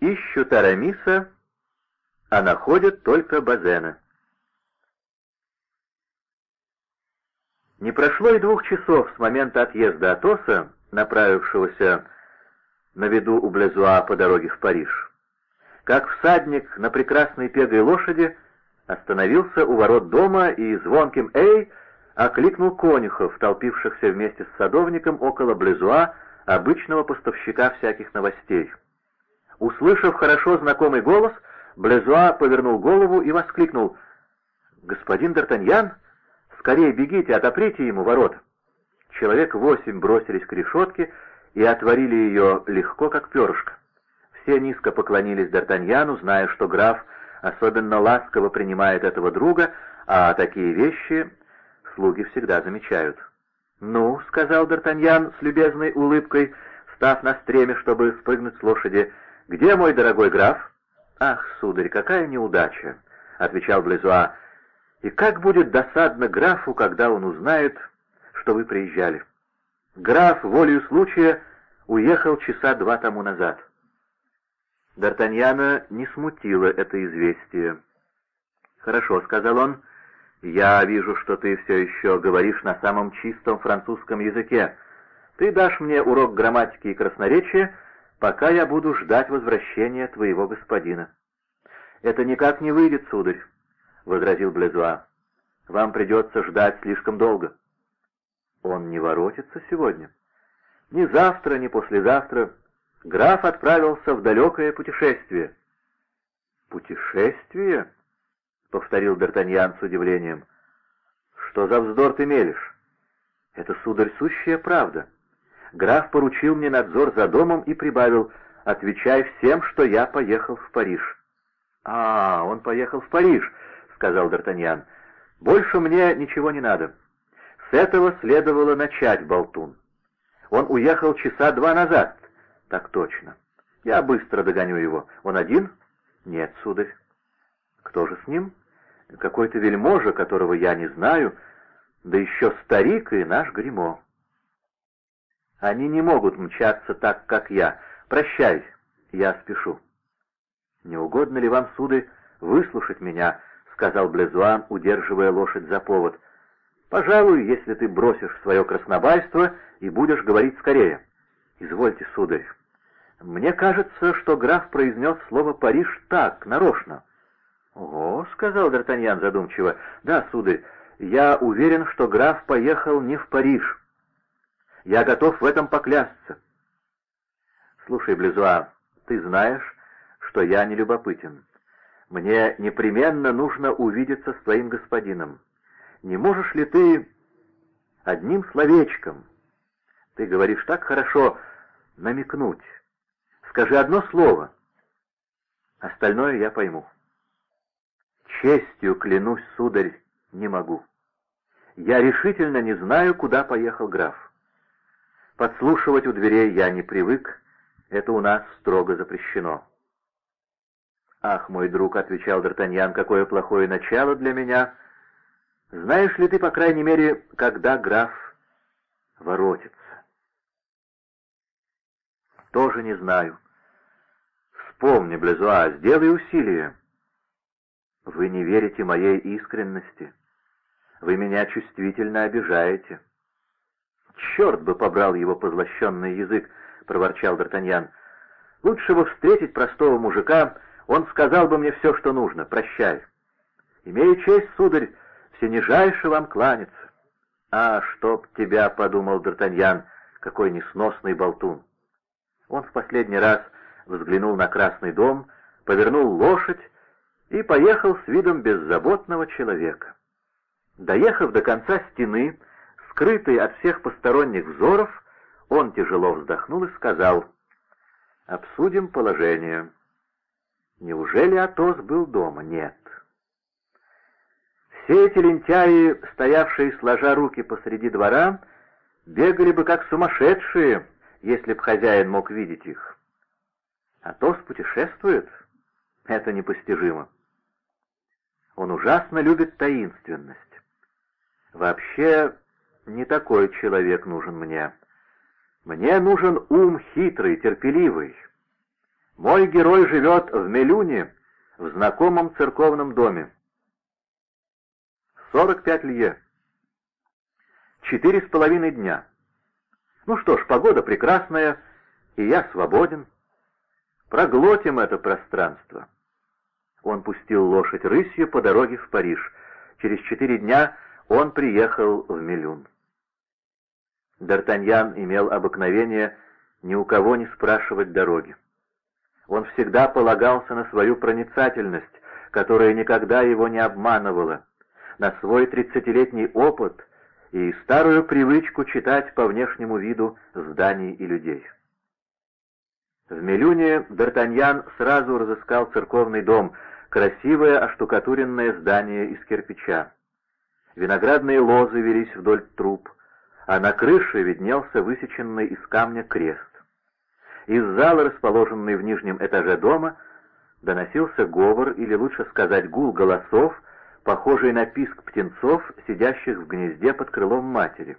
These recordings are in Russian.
Ищут Арамиса, а находят только Базена. Не прошло и двух часов с момента отъезда Атоса, направившегося на виду у Блезуа по дороге в Париж, как всадник на прекрасной пегой лошади остановился у ворот дома и звонким «Эй!» окликнул конюхов, толпившихся вместе с садовником около Блезуа, обычного поставщика всяких новостей. Услышав хорошо знакомый голос, Блезуа повернул голову и воскликнул «Господин Д'Артаньян, скорее бегите, отоприте ему ворота!» Человек восемь бросились к решетке и отворили ее легко, как перышко. Все низко поклонились Д'Артаньяну, зная, что граф особенно ласково принимает этого друга, а такие вещи слуги всегда замечают. «Ну», — сказал Д'Артаньян с любезной улыбкой, став на стреме, чтобы спрыгнуть с лошади, — «где мой дорогой граф?» «Ах, сударь, какая неудача!» — отвечал Блезуа. «И как будет досадно графу, когда он узнает, что вы приезжали?» Граф, волею случая, уехал часа два тому назад. Д'Артаньяна не смутило это известие. «Хорошо», — сказал он, — «я вижу, что ты все еще говоришь на самом чистом французском языке. Ты дашь мне урок грамматики и красноречия, пока я буду ждать возвращения твоего господина». «Это никак не выйдет, сударь», — возразил Блезуа. «Вам придется ждать слишком долго». «Он не воротится сегодня?» «Ни завтра, ни послезавтра. Граф отправился в далекое путешествие». «Путешествие?» — повторил Д'Артаньян с удивлением. «Что за вздор ты мелешь?» «Это, сударь, сущая правда. Граф поручил мне надзор за домом и прибавил, отвечай всем, что я поехал в Париж». «А, он поехал в Париж», — сказал Д'Артаньян. «Больше мне ничего не надо». С этого следовало начать, болтун. Он уехал часа два назад. Так точно. Я быстро догоню его. Он один? Нет, сударь. Кто же с ним? Какой-то вельможа, которого я не знаю, да еще старик и наш гримо. Они не могут мчаться так, как я. Прощай, я спешу. Не угодно ли вам, сударь, выслушать меня, — сказал Блезуан, удерживая лошадь за повод. Пожалуй, если ты бросишь свое краснобайство и будешь говорить скорее. Извольте, сударь. Мне кажется, что граф произнес слово «Париж» так, нарочно. «Ого», — сказал Д'Артаньян задумчиво, — «да, сударь, я уверен, что граф поехал не в Париж. Я готов в этом поклясться». «Слушай, Близуа, ты знаешь, что я не любопытен. Мне непременно нужно увидеться с твоим господином. Не можешь ли ты одним словечком, ты говоришь так хорошо, намекнуть? Скажи одно слово, остальное я пойму. Честью клянусь, сударь, не могу. Я решительно не знаю, куда поехал граф. Подслушивать у дверей я не привык, это у нас строго запрещено. «Ах, мой друг», — отвечал Д'Артаньян, — «какое плохое начало для меня!» Знаешь ли ты, по крайней мере, когда граф воротится? Тоже не знаю. Вспомни, Блезуа, сделай усилие. Вы не верите моей искренности. Вы меня чувствительно обижаете. Черт бы побрал его позлощенный язык, проворчал Д'Артаньян. Лучше бы встретить простого мужика, он сказал бы мне все, что нужно. Прощай. Имею честь, сударь, все нижайше вам кланяться. «А, чтоб тебя!» — подумал Д'Артаньян, какой несносный болтун. Он в последний раз взглянул на красный дом, повернул лошадь и поехал с видом беззаботного человека. Доехав до конца стены, скрытый от всех посторонних взоров, он тяжело вздохнул и сказал, «Обсудим положение». Неужели Атос был дома? Нет. Все эти лентяи, стоявшие сложа руки посреди двора, бегали бы как сумасшедшие, если б хозяин мог видеть их. А Тос путешествует? Это непостижимо. Он ужасно любит таинственность. Вообще, не такой человек нужен мне. Мне нужен ум хитрый, терпеливый. Мой герой живет в Мелюне, в знакомом церковном доме. Сорок пять лье. Четыре с половиной дня. Ну что ж, погода прекрасная, и я свободен. Проглотим это пространство. Он пустил лошадь рысью по дороге в Париж. Через четыре дня он приехал в Милюн. Д'Артаньян имел обыкновение ни у кого не спрашивать дороги. Он всегда полагался на свою проницательность, которая никогда его не обманывала, на свой тридцатилетний опыт и старую привычку читать по внешнему виду зданий и людей. В Милюне Д'Артаньян сразу разыскал церковный дом, красивое оштукатуренное здание из кирпича. Виноградные лозы велись вдоль труб, а на крыше виднелся высеченный из камня крест. Из зала, расположенной в нижнем этаже дома, доносился говор, или лучше сказать гул голосов, похожий на писк птенцов, сидящих в гнезде под крылом матери.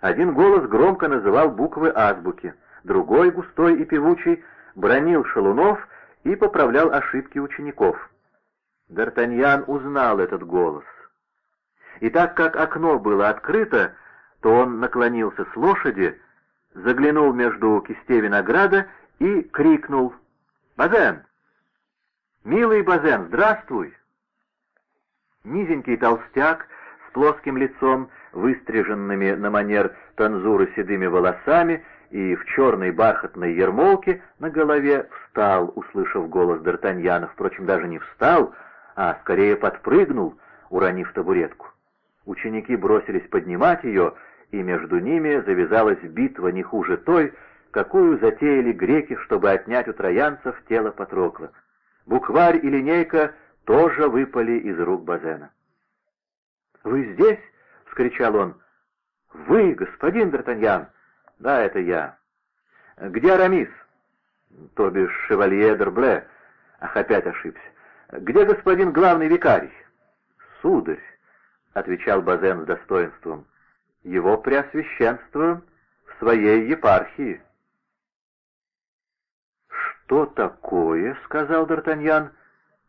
Один голос громко называл буквы азбуки, другой, густой и певучий, бронил шалунов и поправлял ошибки учеников. Д'Артаньян узнал этот голос. И так как окно было открыто, то он наклонился с лошади, заглянул между кистей винограда и крикнул «Базен! Милый Базен, здравствуй!» Низенький толстяк с плоским лицом, выстриженными на манер танзуры седыми волосами и в черной бархатной ермолке на голове встал, услышав голос Д'Артаньяна, впрочем, даже не встал, а скорее подпрыгнул, уронив табуретку. Ученики бросились поднимать ее, и между ними завязалась битва не хуже той, какую затеяли греки, чтобы отнять у троянцев тело Патрокла. Букварь и линейка тоже выпали из рук Базена. «Вы здесь?» — вскричал он. «Вы, господин Д'Артаньян!» «Да, это я». «Где Арамис?» «То бишь шевалье Дербле». Ах, опять ошибся. «Где господин главный викарий?» «Сударь», — отвечал Базен с достоинством, — его преосвященство в своей епархии. «Что такое?» — сказал Д'Артаньян.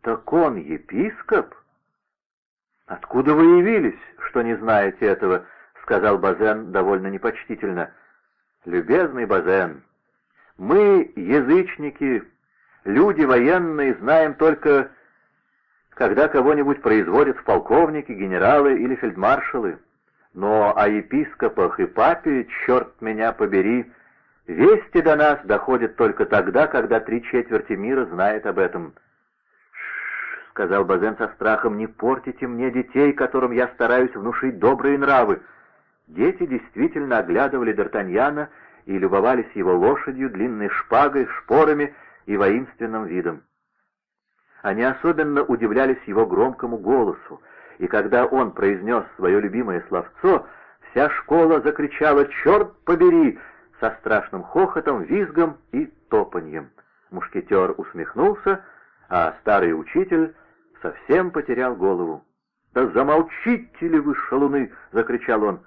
«Так он епископ?» «Откуда вы явились, что не знаете этого?» — сказал Базен довольно непочтительно. «Любезный Базен, мы, язычники, люди военные, знаем только, когда кого-нибудь производят в полковники, генералы или фельдмаршалы. Но о епископах и папе, черт меня побери, вести до нас доходят только тогда, когда три четверти мира знает об этом. — сказал Базен со страхом, — не портите мне детей, которым я стараюсь внушить добрые нравы. Дети действительно оглядывали Д'Артаньяна и любовались его лошадью, длинной шпагой, шпорами и воинственным видом. Они особенно удивлялись его громкому голосу, и когда он произнес свое любимое словцо, вся школа закричала «Черт побери!» со страшным хохотом, визгом и топаньем. Мушкетер усмехнулся, а старый учитель совсем потерял голову. «Да замолчите ли вы, шалуны!» — закричал он.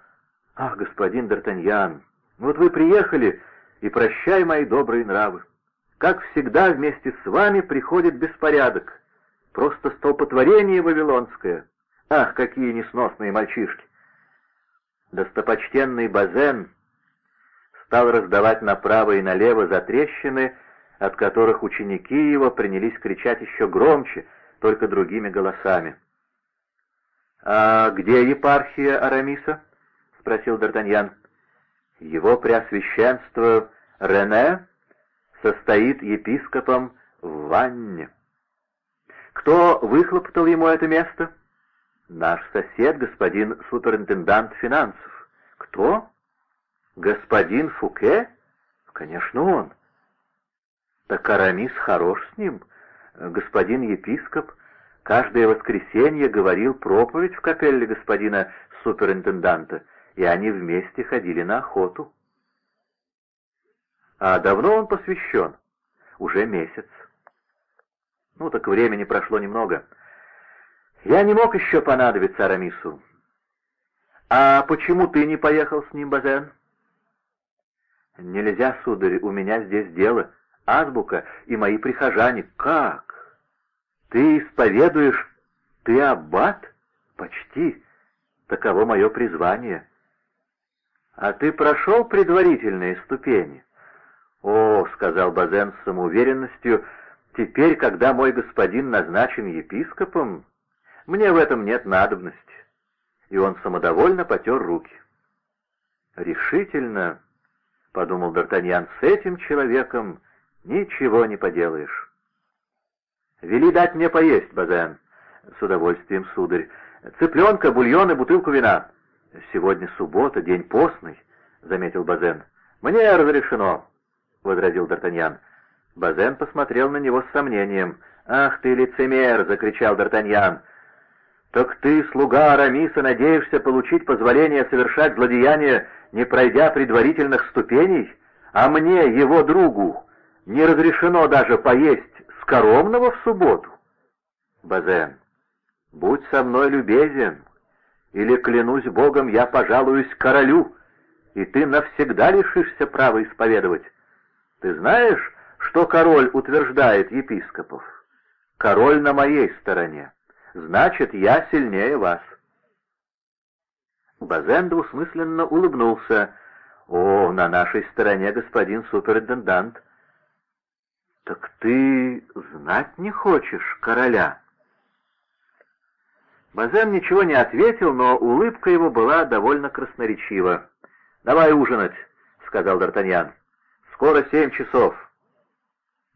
«Ах, господин Д'Артаньян, вот вы приехали, и прощай мои добрые нравы. Как всегда, вместе с вами приходит беспорядок. Просто столпотворение вавилонское. Ах, какие несносные мальчишки! Достопочтенный Базен стал раздавать направо и налево затрещины, от которых ученики его принялись кричать еще громче, только другими голосами. «А где епархия Арамиса?» — спросил Д'Артаньян. «Его преосвященство Рене состоит епископом в Ванне». «Кто выхлопотал ему это место?» Наш сосед, господин суперинтендант финансов. Кто? Господин Фуке? Конечно, он. Так Арамис хорош с ним. Господин епископ каждое воскресенье говорил проповедь в капелле господина суперинтенданта, и они вместе ходили на охоту. А давно он посвящен? Уже месяц. Ну, так времени прошло немного. Я не мог еще понадобиться Арамису. А почему ты не поехал с ним, Базен? Нельзя, сударь, у меня здесь дело. азбука и мои прихожане. Как? Ты исповедуешь? Ты аббат? Почти. Таково мое призвание. А ты прошел предварительные ступени? О, — сказал Базен с самоуверенностью, — теперь, когда мой господин назначен епископом, мне в этом нет надобности. И он самодовольно потер руки. Решительно, — подумал Д'Артаньян, — с этим человеком ничего не поделаешь. «Вели дать мне поесть, Базен». «С удовольствием, сударь. Цыпленка, бульон и бутылку вина». «Сегодня суббота, день постный», — заметил Базен. «Мне разрешено», — возразил Д'Артаньян. Базен посмотрел на него с сомнением. «Ах ты, лицемер!» — закричал Д'Артаньян. «Так ты, слуга Арамиса, надеешься получить позволение совершать злодеяние, не пройдя предварительных ступеней? А мне, его другу, не разрешено даже поесть скоромного в субботу?» «Базен, будь со мной любезен, или, клянусь Богом, я пожалуюсь королю, и ты навсегда лишишься права исповедовать. Ты знаешь, что король утверждает епископов? Король на моей стороне. Значит, я сильнее вас. Базен двусмысленно улыбнулся. «О, на нашей стороне господин суперинтендант!» «Так ты знать не хочешь короля?» Базен ничего не ответил, но улыбка его была довольно красноречива. «Давай ужинать», — сказал Д'Артаньян. «Скоро семь часов».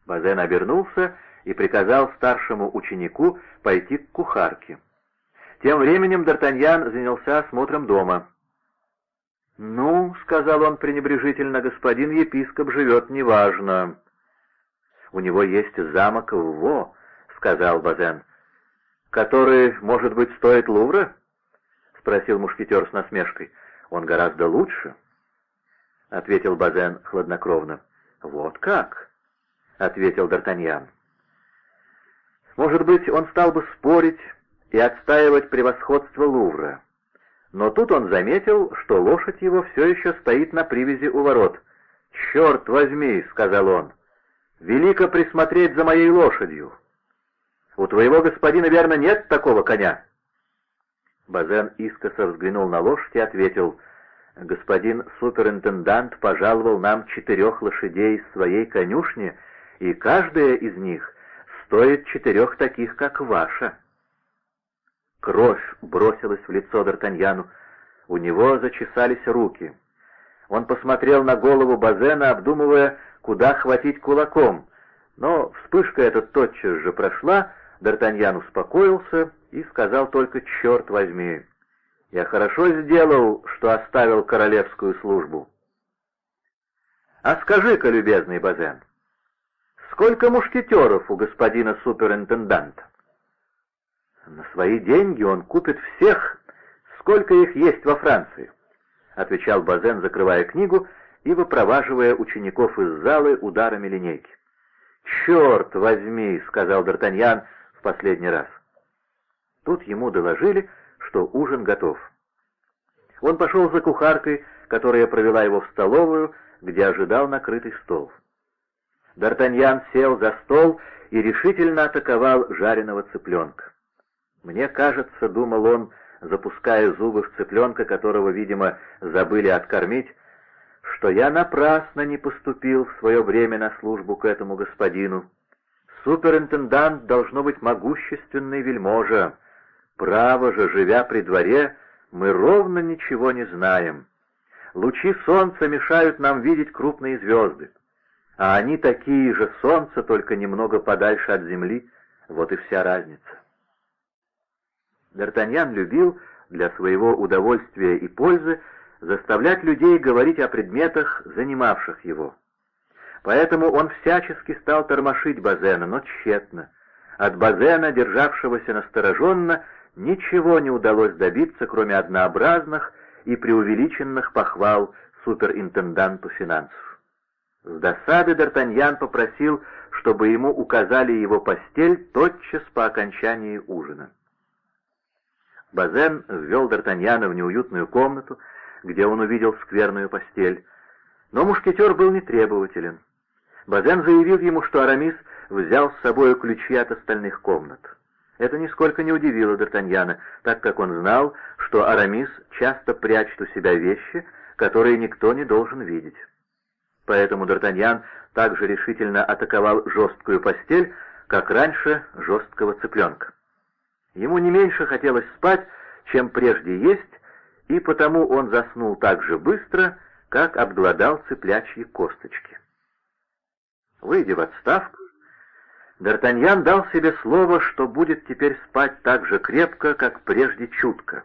Базен обернулся и приказал старшему ученику пойти к кухарке. Тем временем Д'Артаньян занялся осмотром дома. «Ну, — сказал он пренебрежительно, — господин епископ живет неважно». «У него есть замок в Во», — сказал Базен. «Который, может быть, стоит Лувра?» — спросил мушкетер с насмешкой. «Он гораздо лучше», — ответил Базен хладнокровно. «Вот как?» — ответил Д'Артаньян. «Может быть, он стал бы спорить и отстаивать превосходство Лувра. Но тут он заметил, что лошадь его все еще стоит на привязи у ворот. «Черт возьми!» — сказал он. «Велико присмотреть за моей лошадью!» У твоего господина, верно, нет такого коня?» Базен искоса взглянул на лошадь и ответил, «Господин суперинтендант пожаловал нам четырех лошадей из своей конюшни, и каждая из них стоит четырех таких, как ваша». Кровь бросилась в лицо Д'Артаньяну, у него зачесались руки. Он посмотрел на голову Базена, обдумывая, куда хватить кулаком, но вспышка эта тотчас же прошла, Д'Артаньян успокоился и сказал только «Черт возьми! Я хорошо сделал, что оставил королевскую службу». «А скажи-ка, любезный Базен, сколько мушкетеров у господина суперинтенданта?» «На свои деньги он купит всех, сколько их есть во Франции», — отвечал Базен, закрывая книгу и выпроваживая учеников из залы ударами линейки. «Черт возьми!» — сказал Д'Артаньян, последний раз. Тут ему доложили, что ужин готов. Он пошел за кухаркой, которая провела его в столовую, где ожидал накрытый стол. Д'Артаньян сел за стол и решительно атаковал жареного цыпленка. «Мне кажется, — думал он, запуская зубы в цыпленка, которого, видимо, забыли откормить, — что я напрасно не поступил в свое время на службу к этому господину. Суперинтендант должно быть могущественный вельможа. Право же, живя при дворе, мы ровно ничего не знаем. Лучи солнца мешают нам видеть крупные звезды. А они такие же солнца, только немного подальше от земли. Вот и вся разница. Д'Артаньян любил для своего удовольствия и пользы заставлять людей говорить о предметах, занимавших его. Поэтому он всячески стал тормошить Базена, но тщетно. От Базена, державшегося настороженно, ничего не удалось добиться, кроме однообразных и преувеличенных похвал суперинтенданту финансов. С досады Д'Артаньян попросил, чтобы ему указали его постель тотчас по окончании ужина. Базен ввел Д'Артаньяна в неуютную комнату, где он увидел скверную постель, но мушкетер был нетребователен. Базен заявил ему, что Арамис взял с собой ключи от остальных комнат. Это нисколько не удивило Д'Артаньяна, так как он знал, что Арамис часто прячет у себя вещи, которые никто не должен видеть. Поэтому Д'Артаньян также решительно атаковал жесткую постель, как раньше жесткого цыпленка. Ему не меньше хотелось спать, чем прежде есть, и потому он заснул так же быстро, как обглодал цыплячьи косточки. Выйдя в отставку, Д'Артаньян дал себе слово, что будет теперь спать так же крепко, как прежде чутко.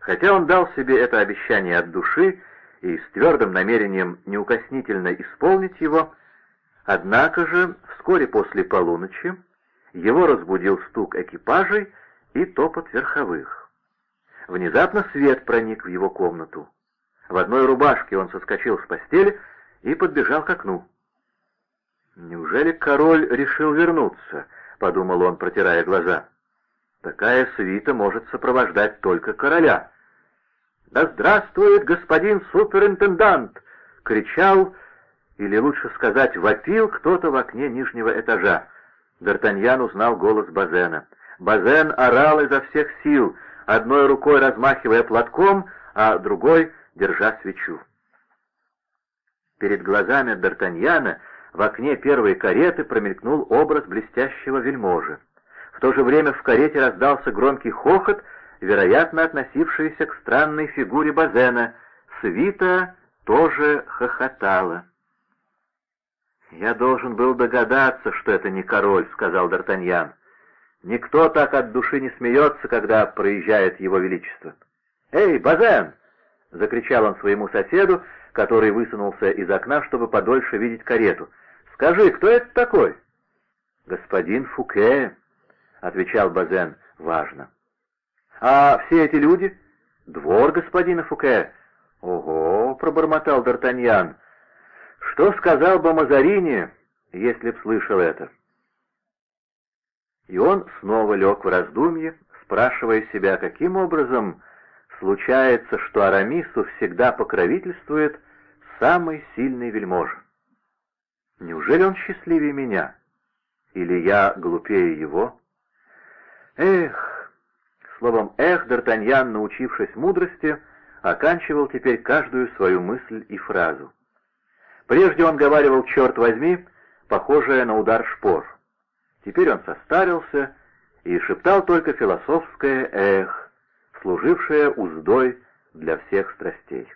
Хотя он дал себе это обещание от души и с твердым намерением неукоснительно исполнить его, однако же вскоре после полуночи его разбудил стук экипажей и топот верховых. Внезапно свет проник в его комнату. В одной рубашке он соскочил с постели и подбежал к окну. «Неужели король решил вернуться?» — подумал он, протирая глаза. «Такая свита может сопровождать только короля». «Да здравствует господин суперинтендант!» — кричал, или лучше сказать, вопил кто-то в окне нижнего этажа. Д'Артаньян узнал голос Базена. Базен орал изо всех сил, одной рукой размахивая платком, а другой держа свечу. Перед глазами Д'Артаньяна в окне первой кареты промелькнул образ блестящего вельможи. В то же время в карете раздался громкий хохот, вероятно, относившийся к странной фигуре Базена. Свита тоже хохотала. «Я должен был догадаться, что это не король», — сказал Д'Артаньян. «Никто так от души не смеется, когда проезжает его величество». «Эй, Базен!» — закричал он своему соседу, который высунулся из окна, чтобы подольше видеть карету. «Скажи, кто это такой?» «Господин Фуке», — отвечал Базен важно. «А все эти люди?» «Двор господина Фуке». «Ого!» — пробормотал Д'Артаньян. Что сказал бы Мазарини, если б слышал это? И он снова лег в раздумье, спрашивая себя, каким образом случается, что Арамису всегда покровительствует самый сильный вельможа. Неужели он счастливее меня? Или я глупее его? Эх! Словом, эх, Д'Артаньян, научившись мудрости, оканчивал теперь каждую свою мысль и фразу. Прежде он говаривал «черт возьми», похожее на удар шпор. Теперь он состарился и шептал только философское «эх», служившее уздой для всех страстей.